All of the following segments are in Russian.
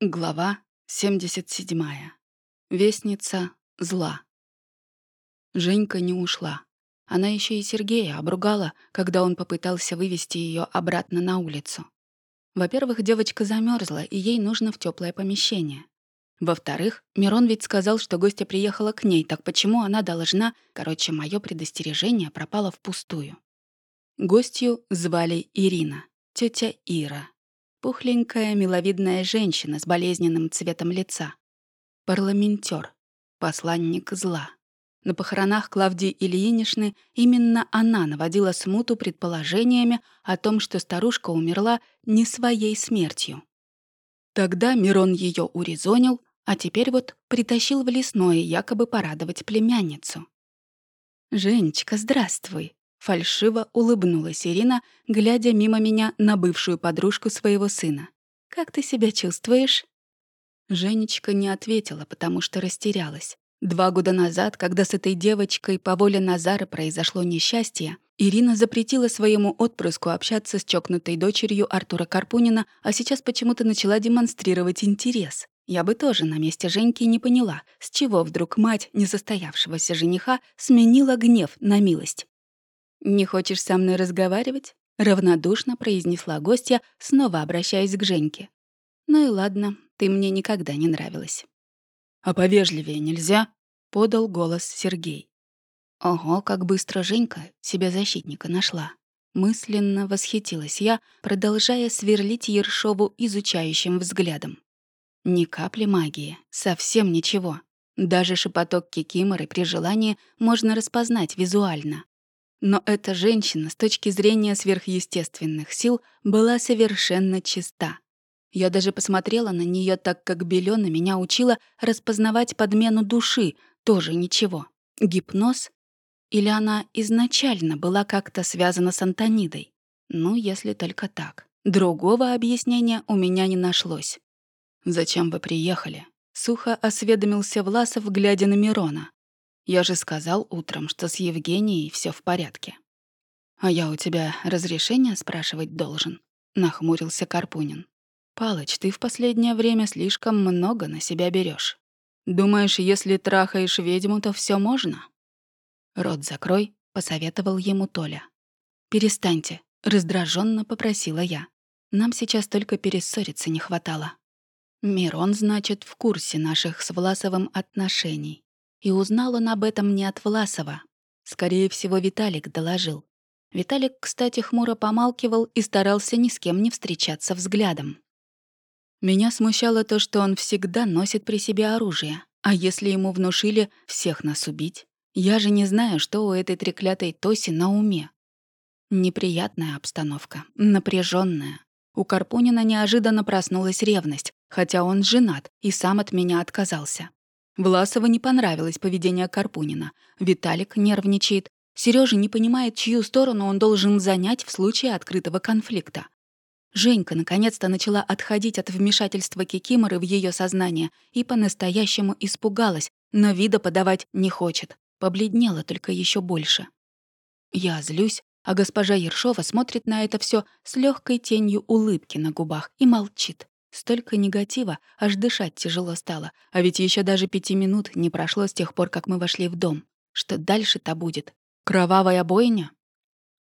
Глава 77. Вестница зла. Женька не ушла. Она еще и Сергея обругала, когда он попытался вывести ее обратно на улицу. Во-первых, девочка замерзла, и ей нужно в теплое помещение. Во-вторых, Мирон ведь сказал, что гостья приехала к ней, так почему она должна... Короче, мое предостережение пропало впустую. Гостью звали Ирина, тетя Ира. Пухленькая, миловидная женщина с болезненным цветом лица. Парламентер, посланник зла. На похоронах Клавдии Ильиничны именно она наводила смуту предположениями о том, что старушка умерла не своей смертью. Тогда Мирон ее урезонил, а теперь вот притащил в лесное якобы порадовать племянницу. «Женечка, здравствуй!» Фальшиво улыбнулась Ирина, глядя мимо меня на бывшую подружку своего сына. «Как ты себя чувствуешь?» Женечка не ответила, потому что растерялась. Два года назад, когда с этой девочкой по воле Назара произошло несчастье, Ирина запретила своему отпрыску общаться с чокнутой дочерью Артура Карпунина, а сейчас почему-то начала демонстрировать интерес. Я бы тоже на месте Женьки не поняла, с чего вдруг мать несостоявшегося жениха сменила гнев на милость. «Не хочешь со мной разговаривать?» — равнодушно произнесла гостья, снова обращаясь к Женьке. «Ну и ладно, ты мне никогда не нравилась». «А повежливее нельзя?» — подал голос Сергей. Ого, как быстро Женька себя защитника нашла. Мысленно восхитилась я, продолжая сверлить Ершову изучающим взглядом. Ни капли магии, совсем ничего. Даже шепоток кикиморы при желании можно распознать визуально. Но эта женщина с точки зрения сверхъестественных сил была совершенно чиста. Я даже посмотрела на нее так, как Белена меня учила распознавать подмену души, тоже ничего. Гипноз? Или она изначально была как-то связана с Антонидой? Ну, если только так. Другого объяснения у меня не нашлось. «Зачем вы приехали?» — сухо осведомился Власов, глядя на Мирона. Я же сказал утром, что с Евгенией все в порядке. А я у тебя разрешение спрашивать должен, нахмурился Карпунин. Палыч, ты в последнее время слишком много на себя берешь. Думаешь, если трахаешь ведьму, то все можно? Рот закрой, посоветовал ему Толя. Перестаньте, раздраженно попросила я. Нам сейчас только перессориться не хватало. Мирон, значит, в курсе наших с Власовым отношений. И узнал он об этом не от Власова. Скорее всего, Виталик доложил. Виталик, кстати, хмуро помалкивал и старался ни с кем не встречаться взглядом. Меня смущало то, что он всегда носит при себе оружие. А если ему внушили всех нас убить? Я же не знаю, что у этой треклятой Тоси на уме. Неприятная обстановка, напряженная. У Карпунина неожиданно проснулась ревность, хотя он женат и сам от меня отказался. Власову не понравилось поведение Карпунина. Виталик нервничает. Сережа не понимает, чью сторону он должен занять в случае открытого конфликта. Женька наконец-то начала отходить от вмешательства Кикиморы в ее сознание и по-настоящему испугалась, но вида подавать не хочет. Побледнела только еще больше. Я злюсь, а госпожа Ершова смотрит на это все с легкой тенью улыбки на губах и молчит. Столько негатива, аж дышать тяжело стало. А ведь еще даже пяти минут не прошло с тех пор, как мы вошли в дом. Что дальше-то будет? Кровавая бойня?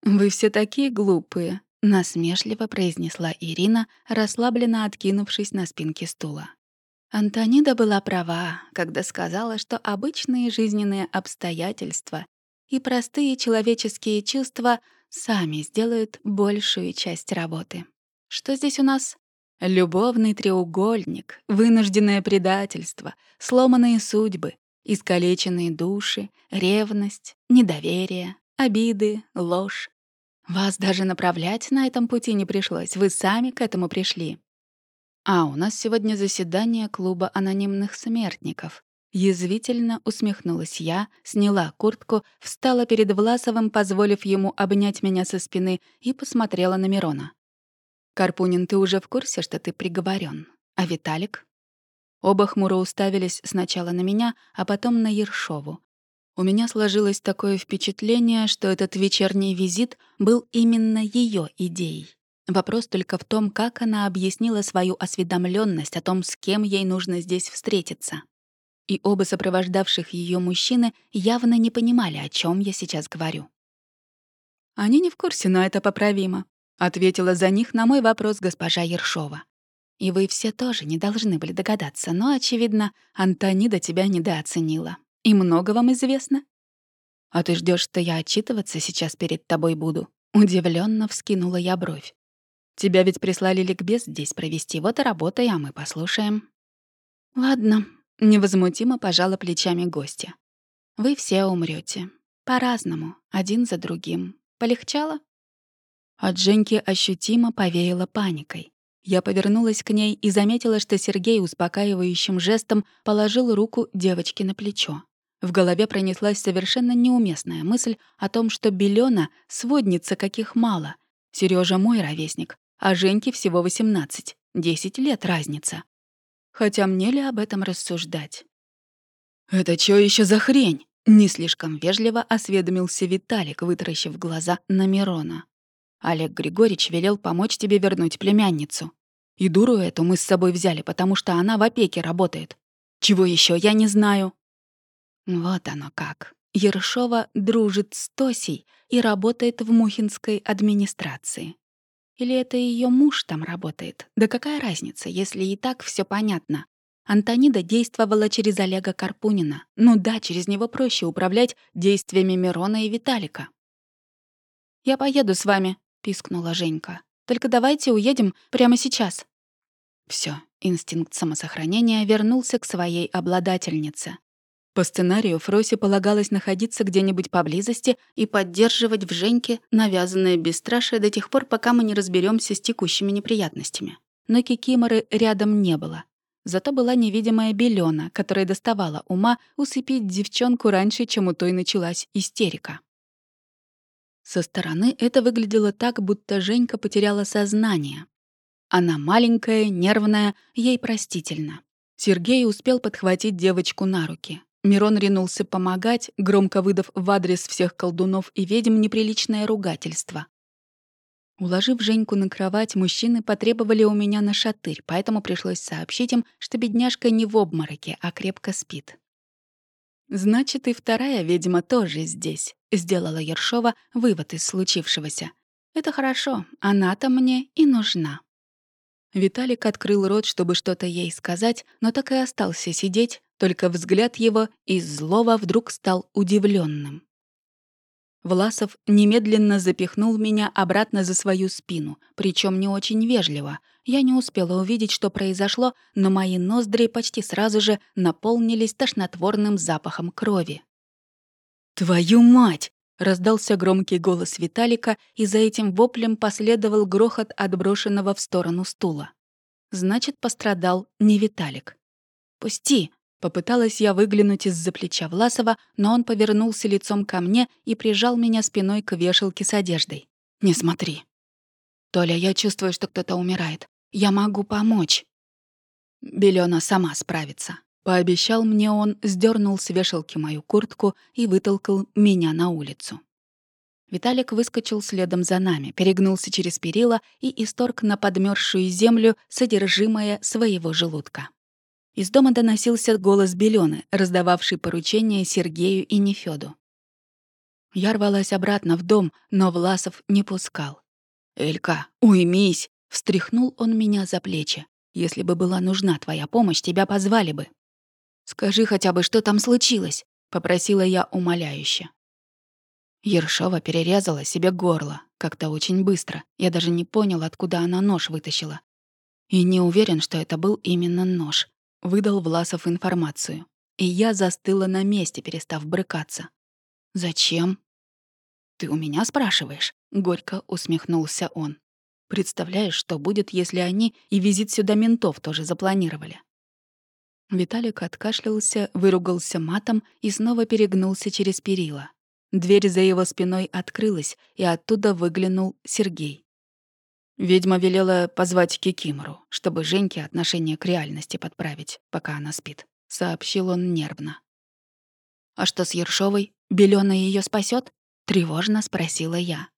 «Вы все такие глупые», — насмешливо произнесла Ирина, расслабленно откинувшись на спинке стула. Антонида была права, когда сказала, что обычные жизненные обстоятельства и простые человеческие чувства сами сделают большую часть работы. Что здесь у нас? Любовный треугольник, вынужденное предательство, сломанные судьбы, искалеченные души, ревность, недоверие, обиды, ложь. Вас даже направлять на этом пути не пришлось, вы сами к этому пришли. А у нас сегодня заседание клуба анонимных смертников. Язвительно усмехнулась я, сняла куртку, встала перед Власовым, позволив ему обнять меня со спины, и посмотрела на Мирона. «Карпунин, ты уже в курсе, что ты приговорен? А Виталик?» Оба хмуро уставились сначала на меня, а потом на Ершову. У меня сложилось такое впечатление, что этот вечерний визит был именно ее идеей. Вопрос только в том, как она объяснила свою осведомленность о том, с кем ей нужно здесь встретиться. И оба сопровождавших ее мужчины явно не понимали, о чем я сейчас говорю. «Они не в курсе, но это поправимо», — ответила за них на мой вопрос госпожа Ершова. «И вы все тоже не должны были догадаться, но, очевидно, Антонида тебя недооценила. И много вам известно?» «А ты ждешь, что я отчитываться сейчас перед тобой буду?» Удивленно вскинула я бровь. «Тебя ведь прислали ликбез здесь провести, вот и работай, а мы послушаем». «Ладно», — невозмутимо пожала плечами гостя. «Вы все умрете По-разному, один за другим. Полегчало?» От Женьки ощутимо повеяло паникой. Я повернулась к ней и заметила, что Сергей успокаивающим жестом положил руку девочке на плечо. В голове пронеслась совершенно неуместная мысль о том, что Белена сводница каких мало. Сережа мой ровесник, а Женьке всего 18, 10 лет разница. Хотя мне ли об этом рассуждать? «Это что еще за хрень?» Не слишком вежливо осведомился Виталик, вытаращив глаза на Мирона. Олег Григорьевич велел помочь тебе вернуть племянницу. И дуру эту мы с собой взяли, потому что она в опеке работает. Чего еще я не знаю. Вот оно как. Ершова дружит с Тосей и работает в Мухинской администрации. Или это ее муж там работает? Да какая разница, если и так все понятно? Антонида действовала через Олега Карпунина. Ну да, через него проще управлять действиями Мирона и Виталика. «Я поеду с вами», — пискнула Женька. «Только давайте уедем прямо сейчас». Все, инстинкт самосохранения вернулся к своей обладательнице. По сценарию Фросе полагалось находиться где-нибудь поблизости и поддерживать в Женьке навязанное бесстрашие до тех пор, пока мы не разберемся с текущими неприятностями. Но Кикиморы рядом не было. Зато была невидимая Белена, которая доставала ума усыпить девчонку раньше, чем у той началась истерика. Со стороны это выглядело так, будто Женька потеряла сознание. Она маленькая, нервная, ей простительно. Сергей успел подхватить девочку на руки. Мирон ринулся помогать, громко выдав в адрес всех колдунов и ведьм неприличное ругательство. Уложив Женьку на кровать, мужчины потребовали у меня на шатырь, поэтому пришлось сообщить им, что бедняжка не в обмороке, а крепко спит. «Значит, и вторая ведьма тоже здесь», — сделала Ершова вывод из случившегося. «Это хорошо, она-то мне и нужна». Виталик открыл рот, чтобы что-то ей сказать, но так и остался сидеть, только взгляд его из злого вдруг стал удивленным. Власов немедленно запихнул меня обратно за свою спину, причем не очень вежливо. Я не успела увидеть, что произошло, но мои ноздри почти сразу же наполнились тошнотворным запахом крови. «Твою мать!» — раздался громкий голос Виталика, и за этим воплем последовал грохот отброшенного в сторону стула. Значит, пострадал не Виталик. «Пусти!» Попыталась я выглянуть из-за плеча Власова, но он повернулся лицом ко мне и прижал меня спиной к вешалке с одеждой. «Не смотри». «Толя, я чувствую, что кто-то умирает. Я могу помочь». Белена сама справится. Пообещал мне он, сдернул с вешалки мою куртку и вытолкал меня на улицу. Виталик выскочил следом за нами, перегнулся через перила и исторг на подмерзшую землю содержимое своего желудка. Из дома доносился голос Белёны, раздававший поручения Сергею и Нефёду. Я рвалась обратно в дом, но Власов не пускал. «Элька, уймись!» — встряхнул он меня за плечи. «Если бы была нужна твоя помощь, тебя позвали бы». «Скажи хотя бы, что там случилось?» — попросила я умоляюще. Ершова перерезала себе горло, как-то очень быстро. Я даже не понял, откуда она нож вытащила. И не уверен, что это был именно нож выдал Власов информацию. И я застыла на месте, перестав брыкаться. «Зачем?» «Ты у меня спрашиваешь?» — горько усмехнулся он. «Представляешь, что будет, если они и визит сюда ментов тоже запланировали?» Виталик откашлялся, выругался матом и снова перегнулся через перила. Дверь за его спиной открылась, и оттуда выглянул Сергей. Ведьма велела позвать Кикимору, чтобы Женьке отношение к реальности подправить, пока она спит. Сообщил он нервно. «А что с Ершовой? Белёна ее спасет? тревожно спросила я.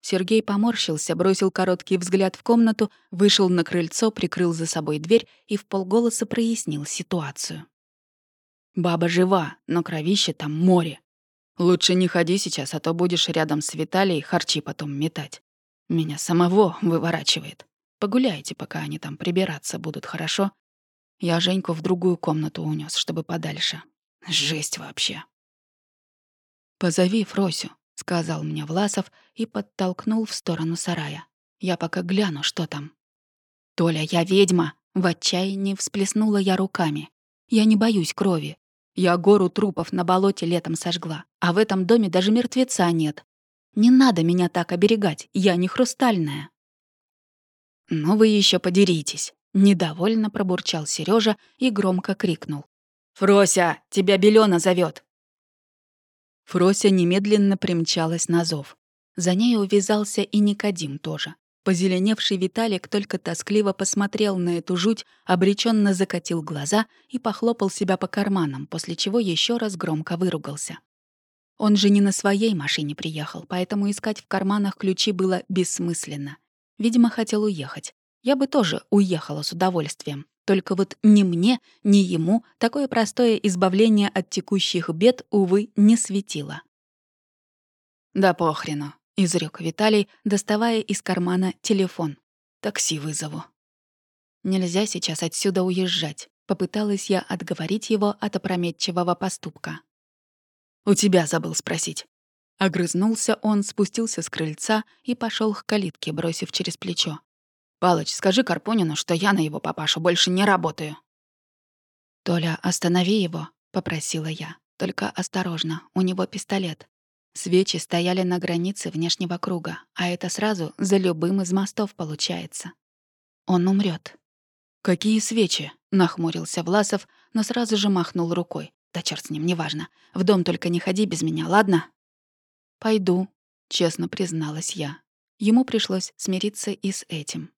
Сергей поморщился, бросил короткий взгляд в комнату, вышел на крыльцо, прикрыл за собой дверь и в полголоса прояснил ситуацию. «Баба жива, но кровище там море. Лучше не ходи сейчас, а то будешь рядом с Виталией харчи потом метать. Меня самого выворачивает. Погуляйте, пока они там прибираться будут, хорошо? Я Женьку в другую комнату унес, чтобы подальше. Жесть вообще. «Позови Фросю», — сказал мне Власов и подтолкнул в сторону сарая. «Я пока гляну, что там». «Толя, я ведьма!» — в отчаянии всплеснула я руками. «Я не боюсь крови. Я гору трупов на болоте летом сожгла, а в этом доме даже мертвеца нет. Не надо меня так оберегать, я не хрустальная». «Ну вы еще подеритесь», — недовольно пробурчал Сережа и громко крикнул. «Фрося, тебя Белена зовет. Фрося немедленно примчалась на зов. За ней увязался и Никодим тоже. Позеленевший Виталик только тоскливо посмотрел на эту жуть, обреченно закатил глаза и похлопал себя по карманам, после чего еще раз громко выругался. Он же не на своей машине приехал, поэтому искать в карманах ключи было бессмысленно. Видимо, хотел уехать. Я бы тоже уехала с удовольствием. Только вот ни мне, ни ему такое простое избавление от текущих бед, увы, не светило. «Да похрену», — изрек Виталий, доставая из кармана телефон. «Такси вызову». «Нельзя сейчас отсюда уезжать», — попыталась я отговорить его от опрометчивого поступка. «У тебя забыл спросить». Огрызнулся он, спустился с крыльца и пошел к калитке, бросив через плечо. «Палыч, скажи Карпунину, что я на его папашу больше не работаю». «Толя, останови его», — попросила я. «Только осторожно, у него пистолет». Свечи стояли на границе внешнего круга, а это сразу за любым из мостов получается. Он умрет. «Какие свечи?» — нахмурился Власов, но сразу же махнул рукой. «Да черт с ним, неважно. В дом только не ходи без меня, ладно?» «Пойду», — честно призналась я. Ему пришлось смириться и с этим.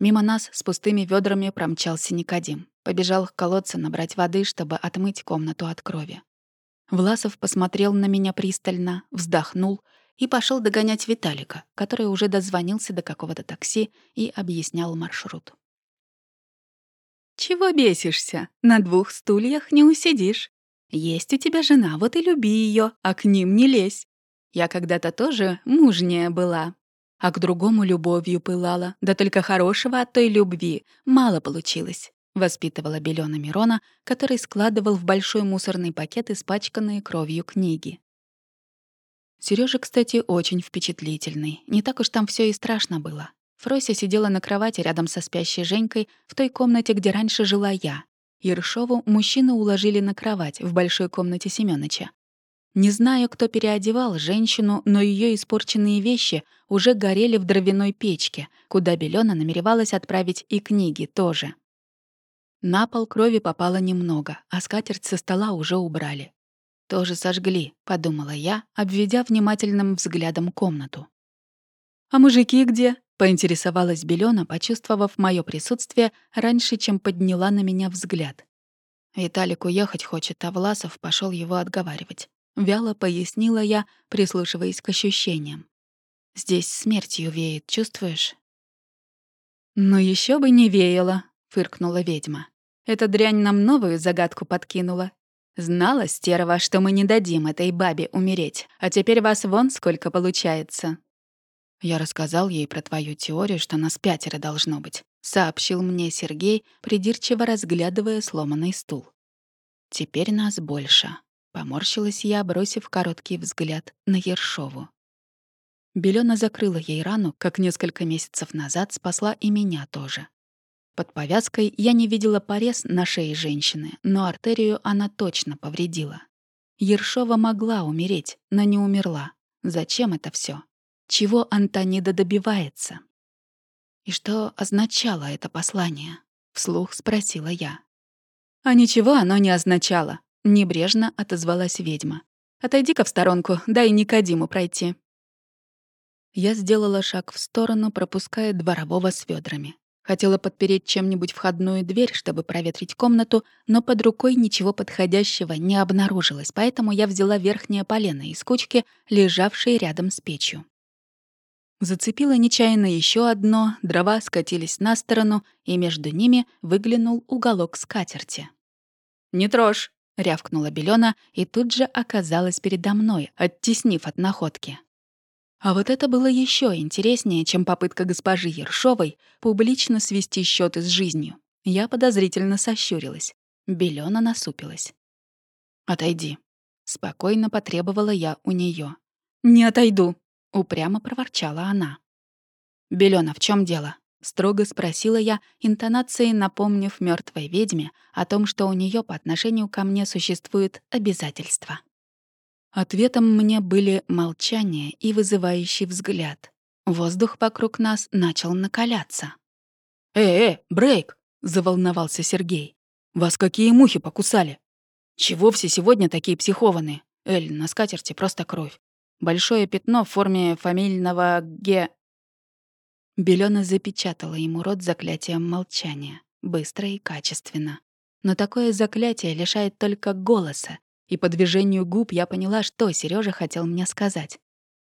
Мимо нас с пустыми ведрами промчался Никодим. Побежал к колодцу набрать воды, чтобы отмыть комнату от крови. Власов посмотрел на меня пристально, вздохнул и пошел догонять Виталика, который уже дозвонился до какого-то такси и объяснял маршрут. «Чего бесишься? На двух стульях не усидишь. Есть у тебя жена, вот и люби ее, а к ним не лезь. Я когда-то тоже мужняя была, а к другому любовью пылала, да только хорошего от той любви мало получилось. Воспитывала Белена Мирона, который складывал в большой мусорный пакет испачканные кровью книги. Сережа, кстати, очень впечатлительный. Не так уж там все и страшно было. Фрося сидела на кровати рядом со спящей Женькой в той комнате, где раньше жила я. Ершову мужчины уложили на кровать в большой комнате Семёныча. Не знаю, кто переодевал женщину, но ее испорченные вещи уже горели в дровяной печке, куда Белена намеревалась отправить и книги тоже. На пол крови попало немного, а скатерть со стола уже убрали. «Тоже сожгли», — подумала я, обведя внимательным взглядом комнату. «А мужики где?» — поинтересовалась Белена, почувствовав мое присутствие раньше, чем подняла на меня взгляд. Виталик уехать хочет, а Власов пошел его отговаривать. Вяло пояснила я, прислушиваясь к ощущениям. «Здесь смертью веет, чувствуешь?» «Ну еще бы не веяло», — фыркнула ведьма. «Эта дрянь нам новую загадку подкинула. Знала, стерва, что мы не дадим этой бабе умереть, а теперь вас вон сколько получается». Я рассказал ей про твою теорию, что нас пятеро должно быть, сообщил мне Сергей, придирчиво разглядывая сломанный стул. Теперь нас больше. Поморщилась я, бросив короткий взгляд на Ершову. Белена закрыла ей рану, как несколько месяцев назад спасла и меня тоже. Под повязкой я не видела порез на шее женщины, но артерию она точно повредила. Ершова могла умереть, но не умерла. Зачем это все? Чего Антонида добивается? И что означало это послание? Вслух спросила я. А ничего оно не означало. Небрежно отозвалась ведьма. «Отойди-ка в сторонку, дай Никодиму пройти». Я сделала шаг в сторону, пропуская дворового с ведрами. Хотела подпереть чем-нибудь входную дверь, чтобы проветрить комнату, но под рукой ничего подходящего не обнаружилось, поэтому я взяла верхнее полено из кучки, лежавшей рядом с печью. Зацепила нечаянно еще одно, дрова скатились на сторону, и между ними выглянул уголок скатерти. «Не трожь!» — рявкнула Белена и тут же оказалась передо мной, оттеснив от находки. А вот это было еще интереснее, чем попытка госпожи Ершовой публично свести счеты с жизнью. Я подозрительно сощурилась. Белена насупилась. «Отойди», — спокойно потребовала я у нее. «Не отойду», — упрямо проворчала она. «Белена, в чем дело?» — строго спросила я, интонацией напомнив мертвой ведьме о том, что у нее по отношению ко мне существует обязательство. Ответом мне были молчание и вызывающий взгляд. Воздух вокруг нас начал накаляться. «Э-э, брейк!» — заволновался Сергей. «Вас какие мухи покусали? Чего все сегодня такие психованные? Эль, на скатерти просто кровь. Большое пятно в форме фамильного ге...» Белёна запечатала ему рот заклятием молчания, быстро и качественно. Но такое заклятие лишает только голоса, и по движению губ я поняла, что Сережа хотел мне сказать.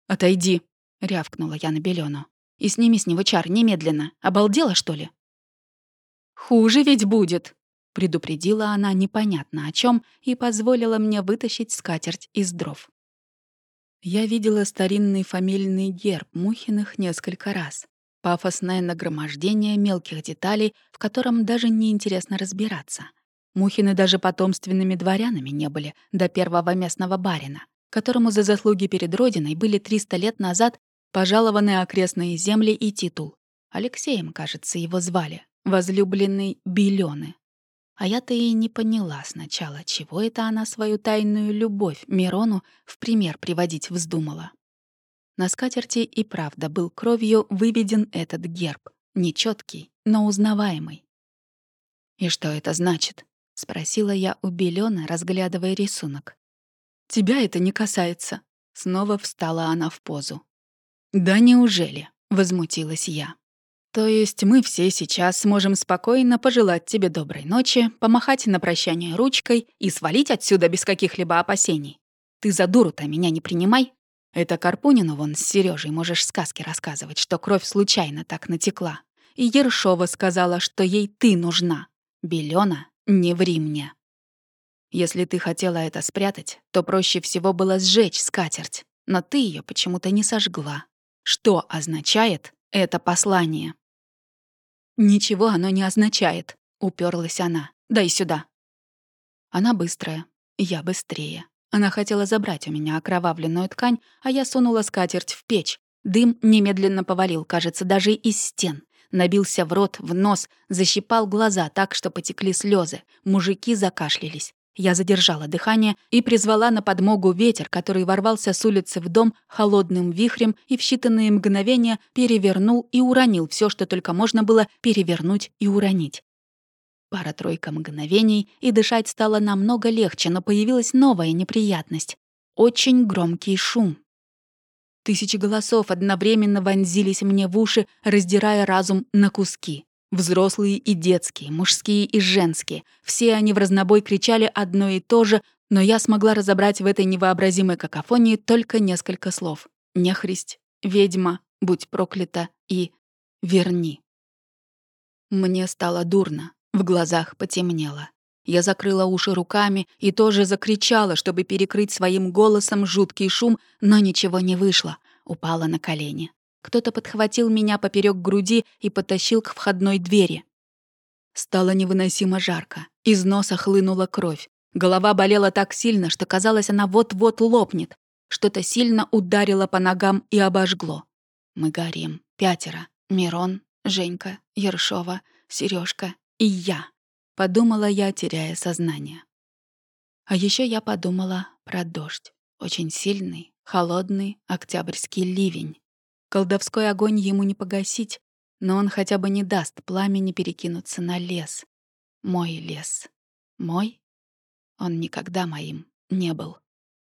«Отойди», — рявкнула я на Белёну. «И сними с него чар немедленно. Обалдела, что ли?» «Хуже ведь будет», — предупредила она непонятно о чем и позволила мне вытащить скатерть из дров. Я видела старинный фамильный герб Мухиных несколько раз. Пафосное нагромождение мелких деталей, в котором даже не интересно разбираться — Мухины даже потомственными дворянами не были до первого местного барина, которому за заслуги перед Родиной были 300 лет назад пожалованы окрестные земли и титул. Алексеем, кажется, его звали, возлюбленный Белёны. А я-то и не поняла сначала, чего это она свою тайную любовь Мирону в пример приводить вздумала. На скатерти и правда был кровью выведен этот герб, нечеткий, но узнаваемый. И что это значит? — спросила я у Белёны, разглядывая рисунок. «Тебя это не касается». Снова встала она в позу. «Да неужели?» — возмутилась я. «То есть мы все сейчас сможем спокойно пожелать тебе доброй ночи, помахать на прощание ручкой и свалить отсюда без каких-либо опасений? Ты за дуру-то меня не принимай. Это Карпунину вон с Сережей можешь сказки рассказывать, что кровь случайно так натекла. И Ершова сказала, что ей ты нужна. Белёна не ври мне. Если ты хотела это спрятать, то проще всего было сжечь скатерть, но ты ее почему-то не сожгла. Что означает это послание? Ничего оно не означает, уперлась она. Дай сюда. Она быстрая, я быстрее. Она хотела забрать у меня окровавленную ткань, а я сунула скатерть в печь. Дым немедленно повалил, кажется, даже из стен набился в рот, в нос, защипал глаза так, что потекли слезы. Мужики закашлялись. Я задержала дыхание и призвала на подмогу ветер, который ворвался с улицы в дом холодным вихрем и в считанные мгновения перевернул и уронил все, что только можно было перевернуть и уронить. Пара-тройка мгновений, и дышать стало намного легче, но появилась новая неприятность. Очень громкий шум. Тысячи голосов одновременно вонзились мне в уши, раздирая разум на куски. Взрослые и детские, мужские и женские. Все они в разнобой кричали одно и то же, но я смогла разобрать в этой невообразимой какофонии только несколько слов. «Нехристь», «Ведьма», «Будь проклята» и «Верни». Мне стало дурно, в глазах потемнело. Я закрыла уши руками и тоже закричала, чтобы перекрыть своим голосом жуткий шум, но ничего не вышло. Упала на колени. Кто-то подхватил меня поперек груди и потащил к входной двери. Стало невыносимо жарко. Из носа хлынула кровь. Голова болела так сильно, что казалось, она вот-вот лопнет. Что-то сильно ударило по ногам и обожгло. Мы горим. Пятеро. Мирон, Женька, Ершова, Сережка и я. Подумала я, теряя сознание. А еще я подумала про дождь. Очень сильный, холодный октябрьский ливень. Колдовской огонь ему не погасить, но он хотя бы не даст пламени перекинуться на лес. Мой лес. Мой? Он никогда моим не был.